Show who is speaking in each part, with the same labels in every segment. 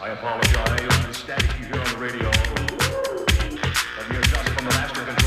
Speaker 1: I apologize for the static you hear on the radio. Me adjust from the master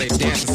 Speaker 2: They dancing.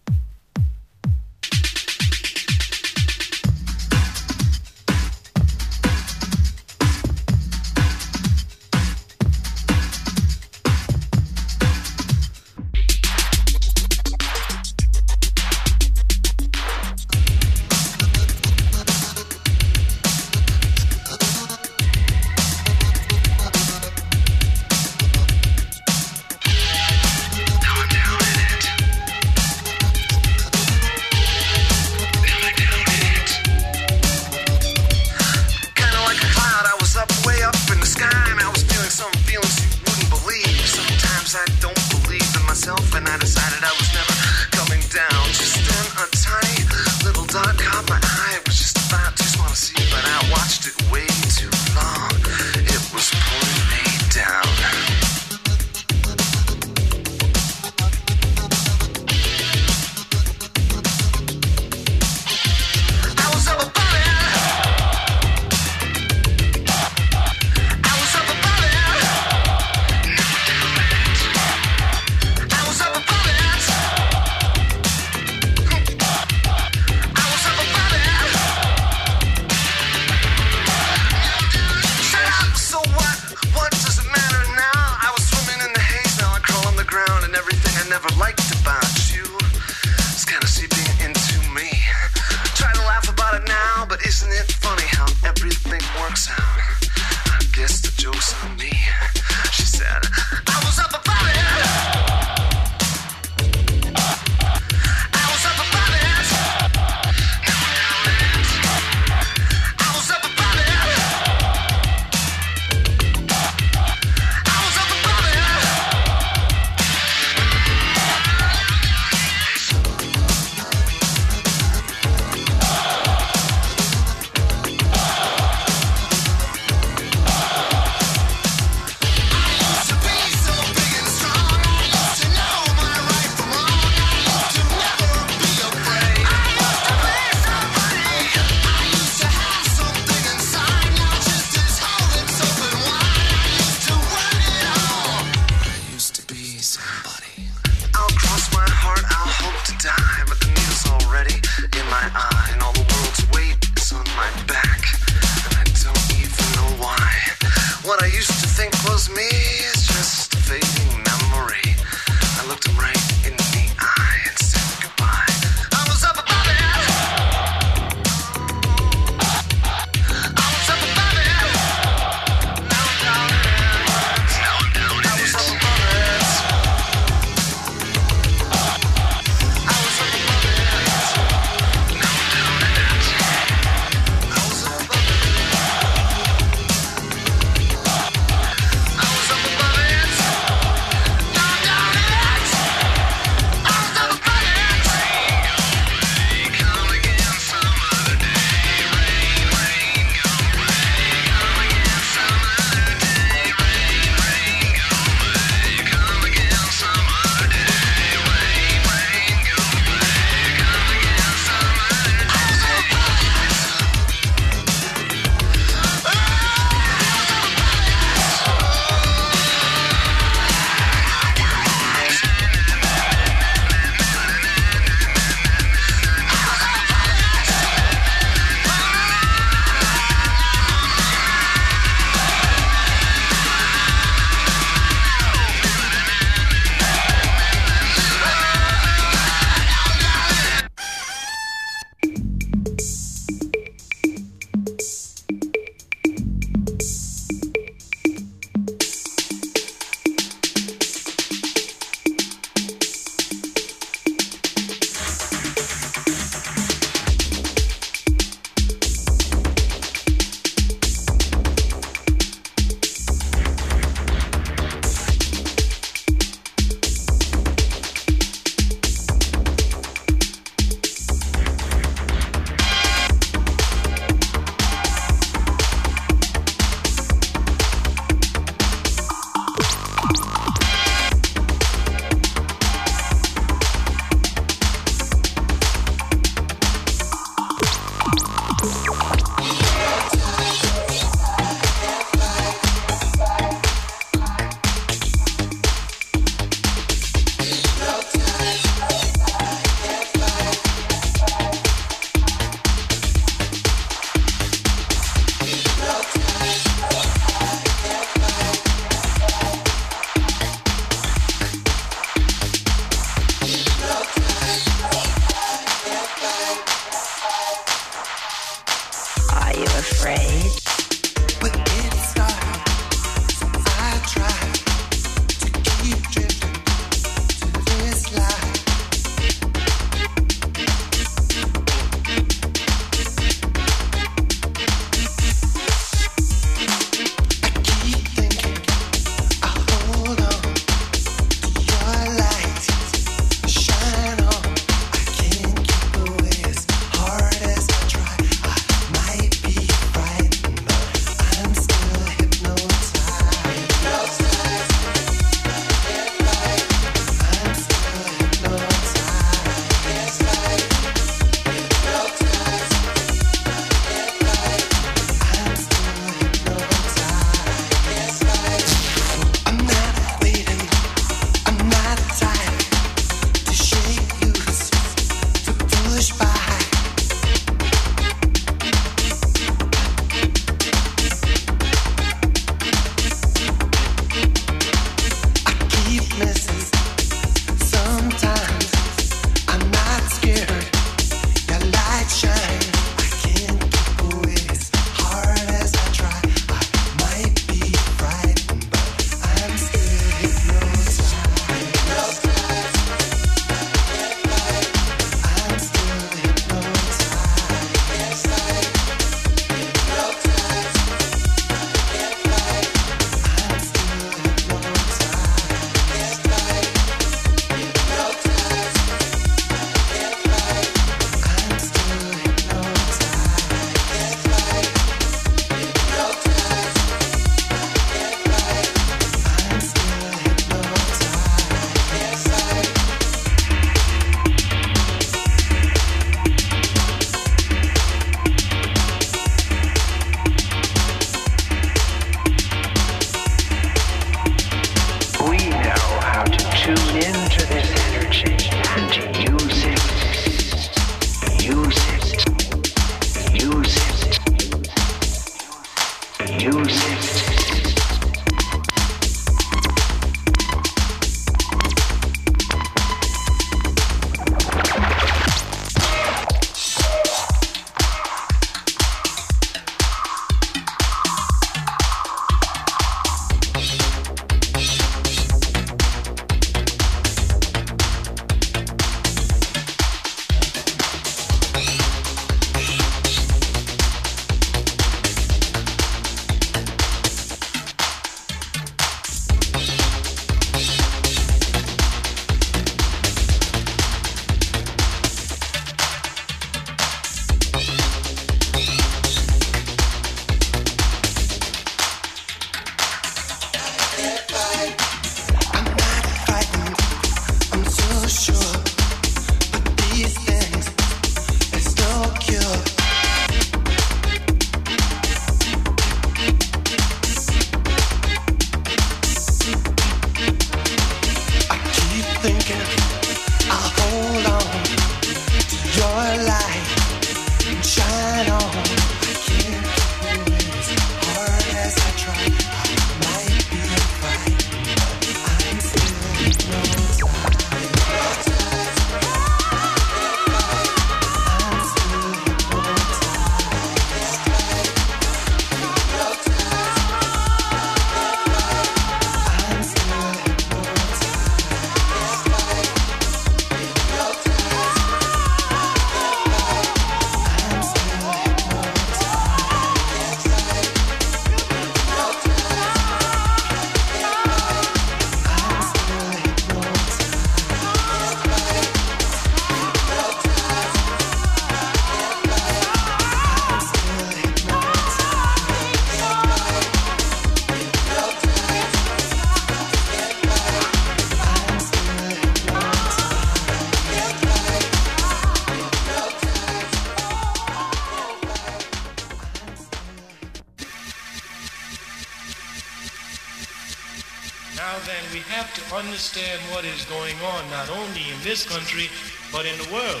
Speaker 3: this
Speaker 4: country, but in the world.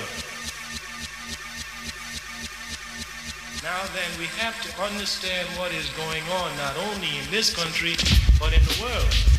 Speaker 4: Now then, we have to understand what is going on, not only in this country, but in the world.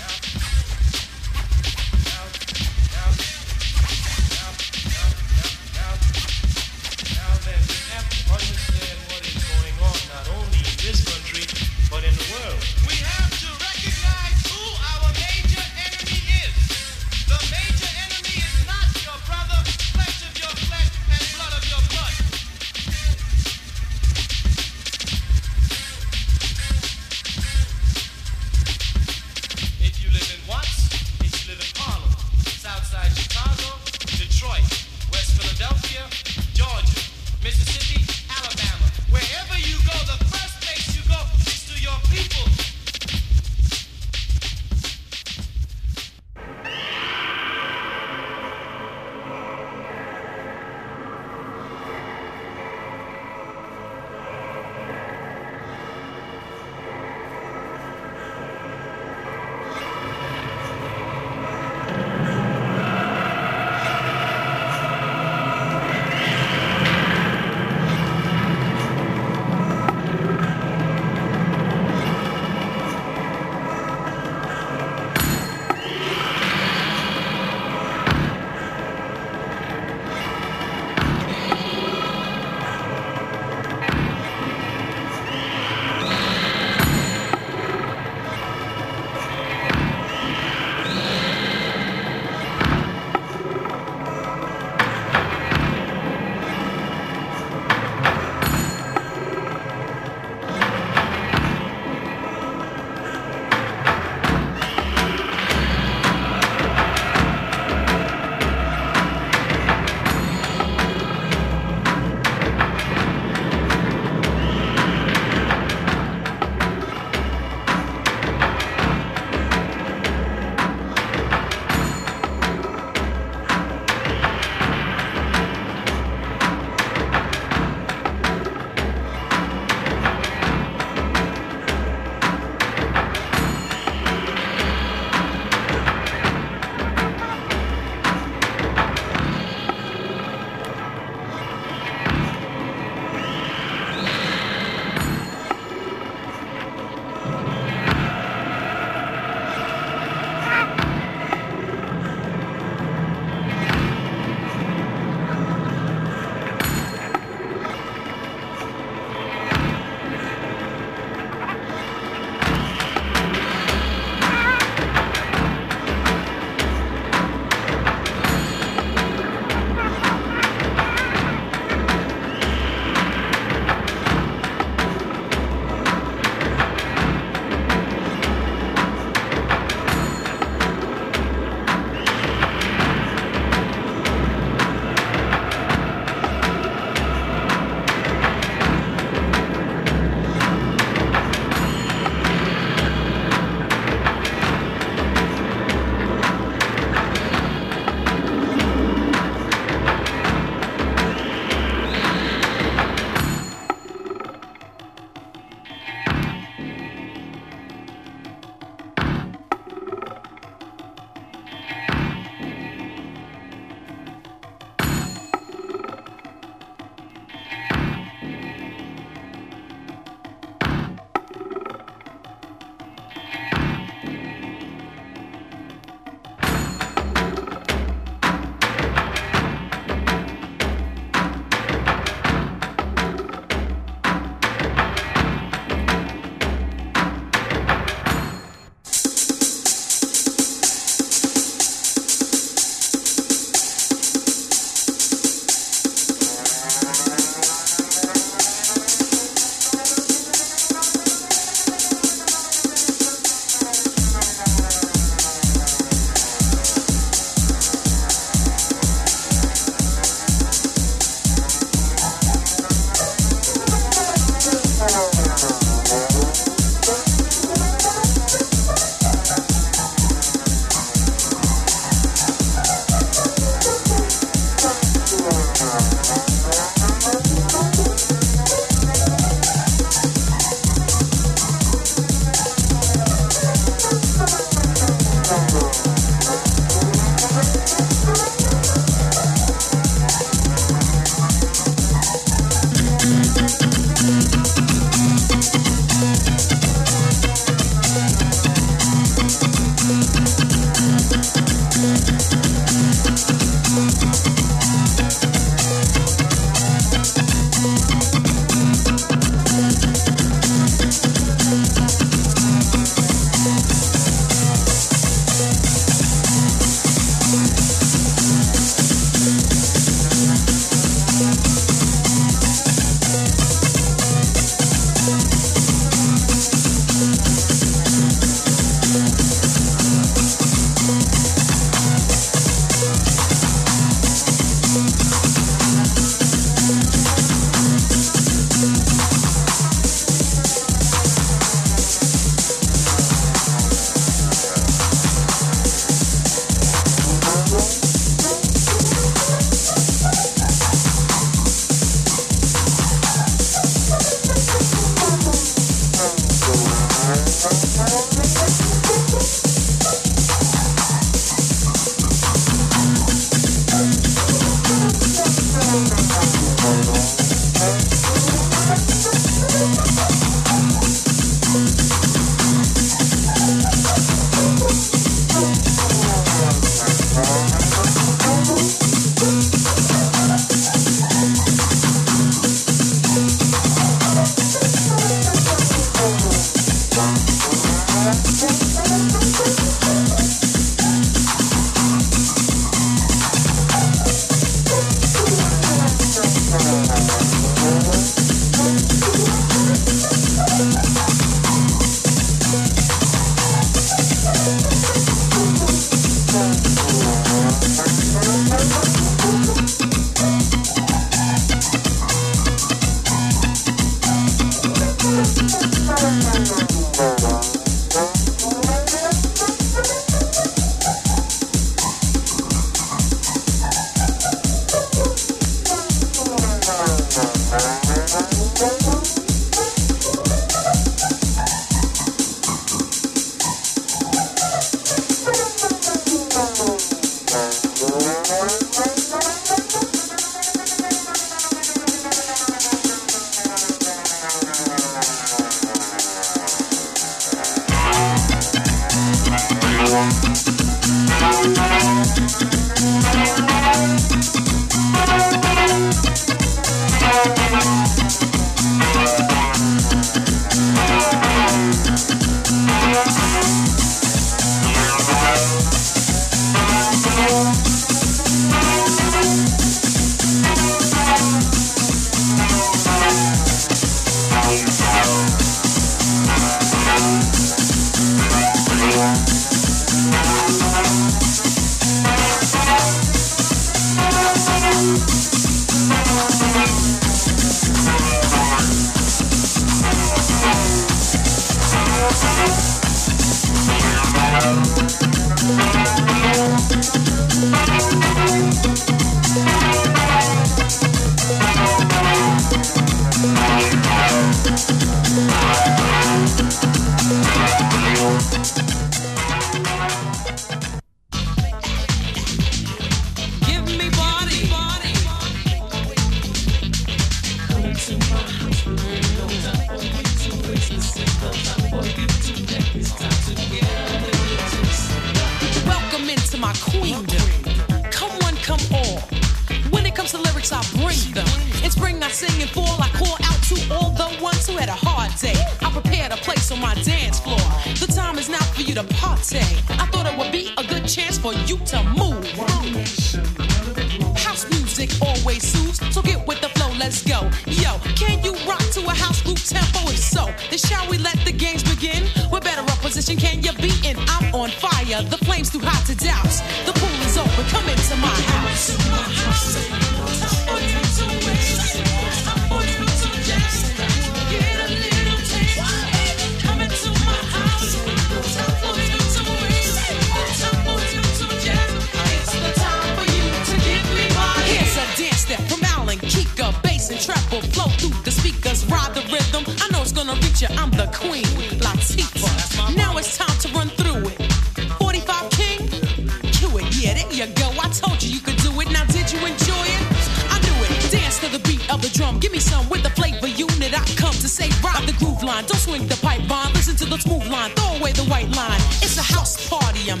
Speaker 5: house party. I'm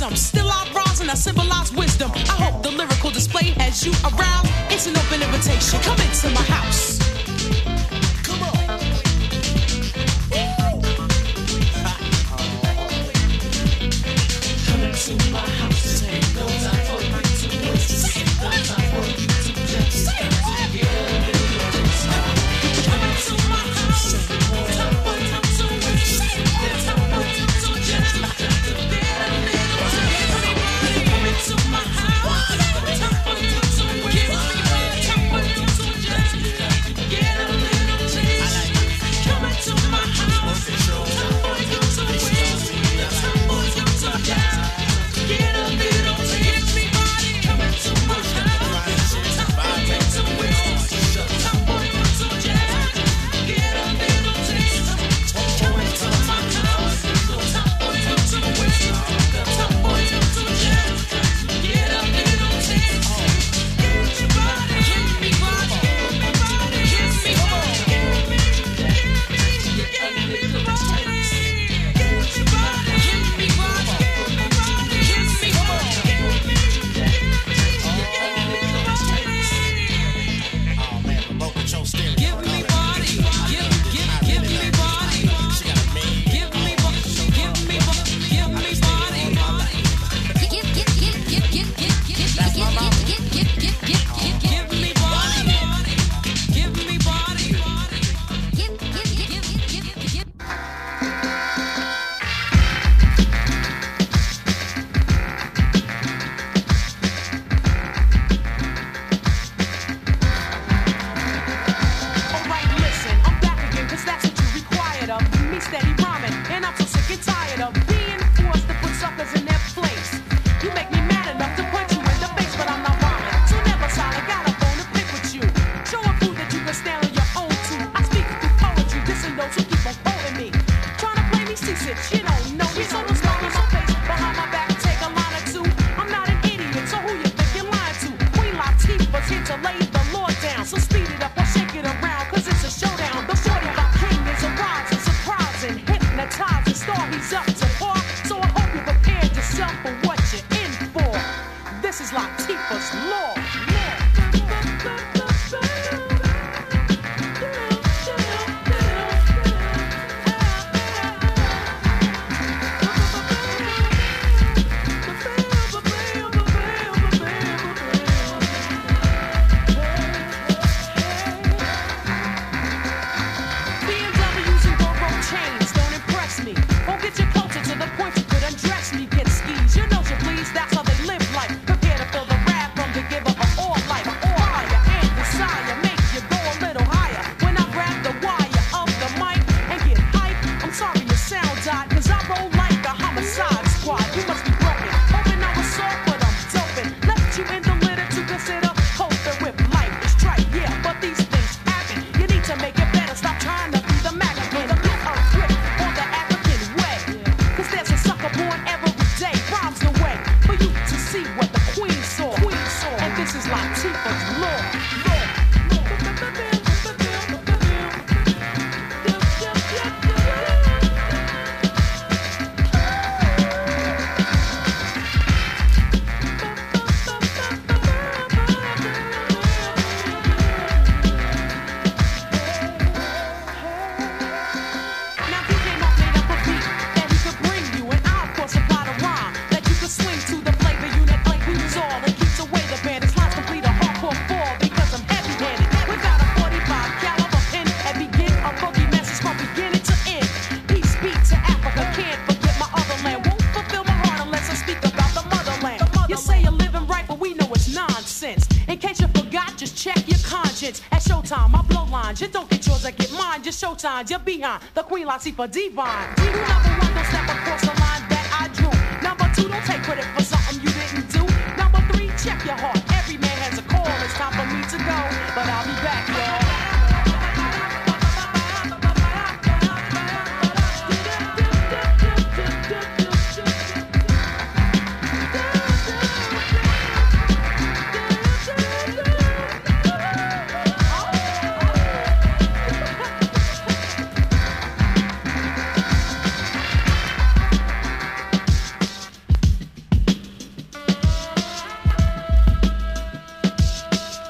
Speaker 5: ransom. Still I rise, and I symbolize wisdom. I hope the lyrical display has you around. Credit for something